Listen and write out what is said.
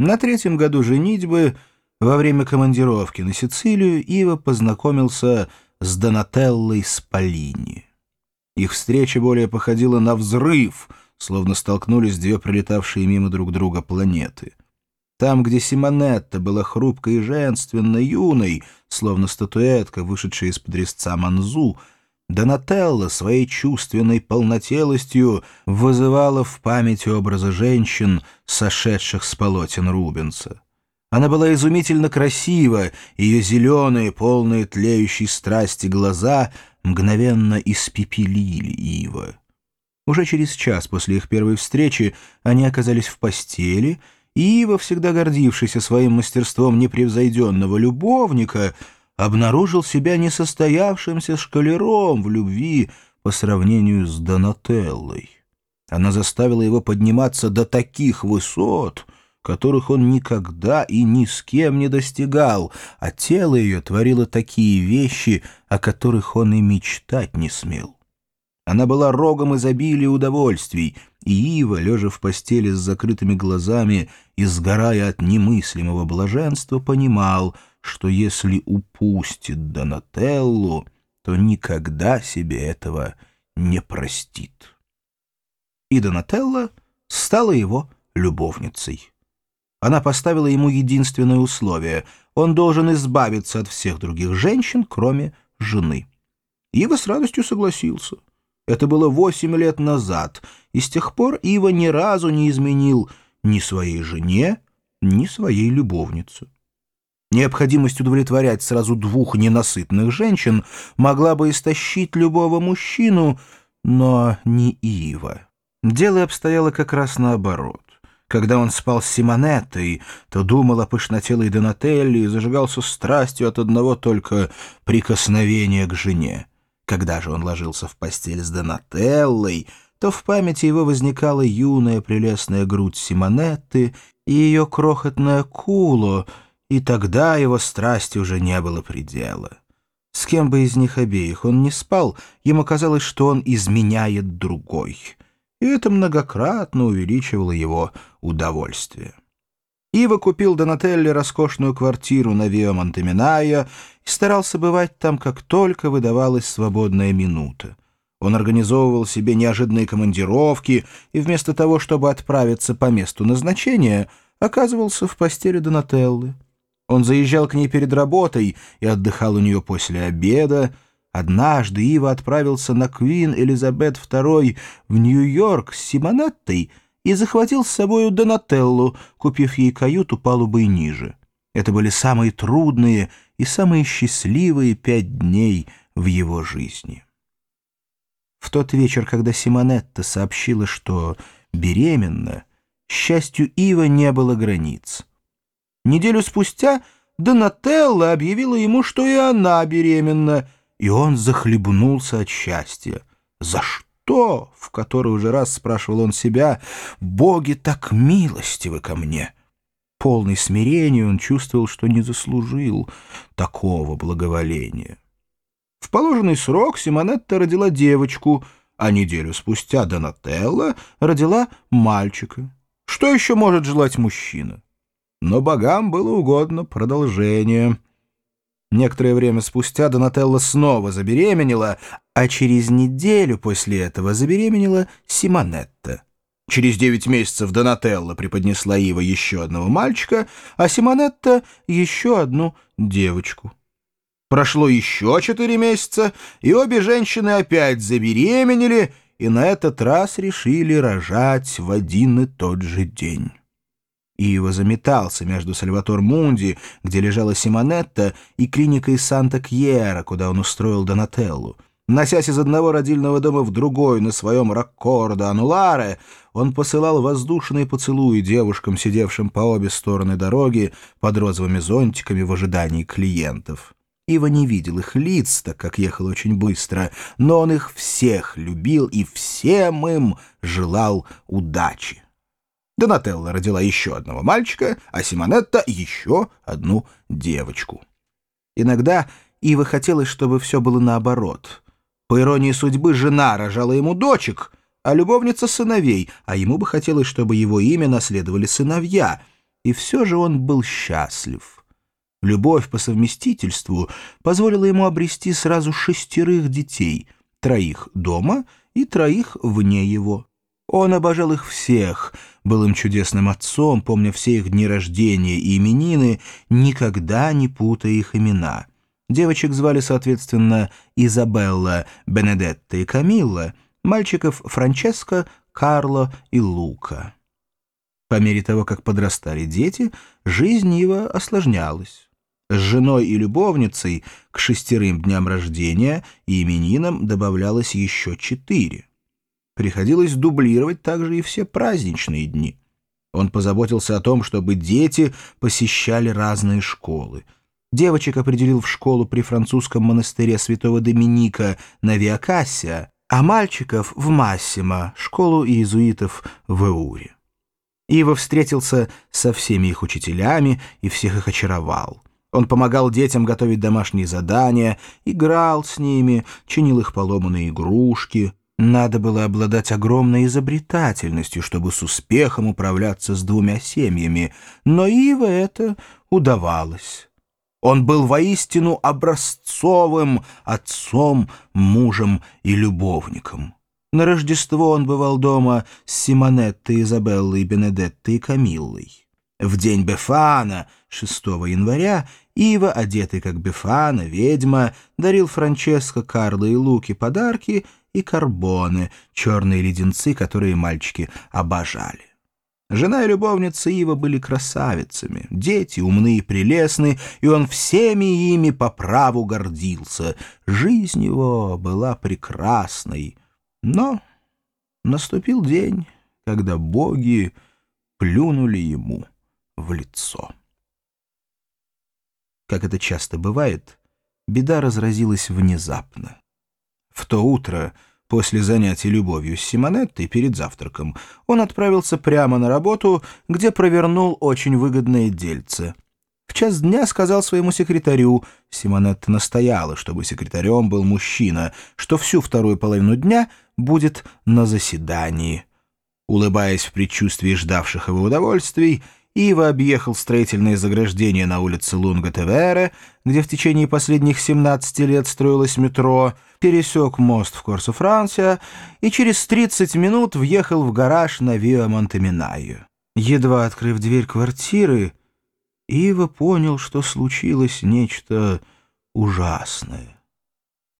На третьем году женитьбы, во время командировки на Сицилию, Ива познакомился с Донателлой Спалини. Их встреча более походила на взрыв, словно столкнулись две пролетавшие мимо друг друга планеты. Там, где Симонетта была хрупкой и женственной, юной, словно статуэтка, вышедшая из-под резца Манзу, Донателла своей чувственной полнотелостью вызывала в память образы женщин, сошедших с полотен Рубенса. Она была изумительно красива, ее зеленые, полные тлеющей страсти глаза мгновенно испепелили Ива. Уже через час после их первой встречи они оказались в постели, и Ива, всегда гордившийся своим мастерством непревзойденного любовника, обнаружил себя несостоявшимся шкалером в любви по сравнению с Донателлой. Она заставила его подниматься до таких высот, которых он никогда и ни с кем не достигал, а тело ее творило такие вещи, о которых он и мечтать не смел. Она была рогом изобилия удовольствий, и Ива, лежа в постели с закрытыми глазами и сгорая от немыслимого блаженства, понимал, что если упустит Донателлу, то никогда себе этого не простит. И Донателла стала его любовницей. Она поставила ему единственное условие — он должен избавиться от всех других женщин, кроме жены. Ива с радостью согласился — это было восемь лет назад, и с тех пор Ива ни разу не изменил ни своей жене, ни своей любовнице. Необходимость удовлетворять сразу двух ненасытных женщин могла бы истощить любого мужчину, но не Ива. Дело обстояло как раз наоборот. Когда он спал с Симонеттой, то думал о пышнотелой Донателли и зажигался страстью от одного только прикосновения к жене. Когда же он ложился в постель с Донателлой, то в памяти его возникала юная прелестная грудь Симонетты и ее крохотное куло, и тогда его страсти уже не было предела. С кем бы из них обеих он не спал, ему казалось, что он изменяет другой, и это многократно увеличивало его удовольствие. Ива купил Донателли роскошную квартиру на Виа Монтеминая и старался бывать там, как только выдавалась свободная минута. Он организовывал себе неожиданные командировки и вместо того, чтобы отправиться по месту назначения, оказывался в постели Донателлы. Он заезжал к ней перед работой и отдыхал у нее после обеда. Однажды Ива отправился на Квин Элизабет II в Нью-Йорк с Симонеттой — и захватил с собою Донателлу, купив ей каюту палубой ниже. Это были самые трудные и самые счастливые пять дней в его жизни. В тот вечер, когда Симонетта сообщила, что беременна, счастью Ива не было границ. Неделю спустя Донателла объявила ему, что и она беременна, и он захлебнулся от счастья. За что? в который уже раз спрашивал он себя, боги так милостивы ко мне? Полный смирения он чувствовал, что не заслужил такого благоволения. В положенный срок Симонетта родила девочку, а неделю спустя Донателла родила мальчика. Что еще может желать мужчина? Но богам было угодно продолжение — Некоторое время спустя Донателла снова забеременела, а через неделю после этого забеременела Симонетта. Через девять месяцев Донателла преподнесла Ива еще одного мальчика, а Симонетта — еще одну девочку. Прошло еще четыре месяца, и обе женщины опять забеременели, и на этот раз решили рожать в один и тот же день. Иова заметался между Сальватор Мунди, где лежала Симонетта, и клиникой Санта-Кьера, куда он устроил Донателлу. Носясь из одного родильного дома в другой на своем раккордо ануларе, он посылал воздушные поцелуи девушкам, сидевшим по обе стороны дороги под розовыми зонтиками в ожидании клиентов. Ива не видел их лиц, так как ехал очень быстро, но он их всех любил и всем им желал удачи. Донателла родила еще одного мальчика, а Симонетта — еще одну девочку. Иногда Ива хотелось, чтобы все было наоборот. По иронии судьбы, жена рожала ему дочек, а любовница — сыновей, а ему бы хотелось, чтобы его имя наследовали сыновья. и все же он был счастлив. Любовь по совместительству позволила ему обрести сразу шестерых детей, троих дома и троих вне его. Он обожал их всех, был им чудесным отцом, помня все их дни рождения и именины, никогда не путая их имена. Девочек звали, соответственно, Изабелла, Бенедетта и Камилла, мальчиков Франческо, Карло и Лука. По мере того, как подрастали дети, жизнь его осложнялась. С женой и любовницей к шестерым дням рождения и именинам добавлялось еще четыре. Приходилось дублировать также и все праздничные дни. Он позаботился о том, чтобы дети посещали разные школы. Девочек определил в школу при французском монастыре святого Доминика на Виакассия, а мальчиков — в Массимо, школу иезуитов в Эуре. Ива встретился со всеми их учителями и всех их очаровал. Он помогал детям готовить домашние задания, играл с ними, чинил их поломанные игрушки — надо было обладать огромной изобретательностью, чтобы с успехом управляться с двумя семьями, но Ива это удавалось. Он был воистину образцовым отцом, мужем и любовником. На Рождество он бывал дома с Симонеттой, Изабеллой, Бенедеттой и Камиллой. В день Бефана, 6 января, Ива, одетый как Бефана, ведьма, дарил Франческо, Карло и Луки подарки — и карбоны, черные леденцы, которые мальчики обожали. Жена и любовница Ива были красавицами, дети умны и прелестны, и он всеми ими по праву гордился. Жизнь его была прекрасной. Но наступил день, когда боги плюнули ему в лицо. Как это часто бывает, беда разразилась внезапно. В то утро, после занятий любовью с Симонеттой перед завтраком, он отправился прямо на работу, где провернул очень выгодное дельце. В час дня сказал своему секретарю, Симонетта настояла, чтобы секретарем был мужчина, что всю вторую половину дня будет на заседании. Улыбаясь в предчувствии ждавших его удовольствий, Ива объехал строительные заграждения на улице Лунга-Тевере, где в течение последних 17 лет строилось метро, пересек мост в Корсо-Франция и через 30 минут въехал в гараж на Виа Монтеминайо. Едва открыв дверь квартиры, Ива понял, что случилось нечто ужасное.